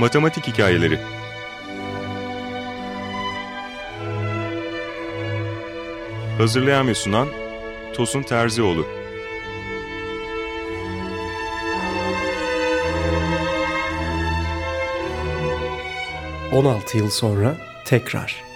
Matematik Hikayeleri Hazırlayan ve sunan Tosun Terzioğlu 16 yıl sonra tekrar.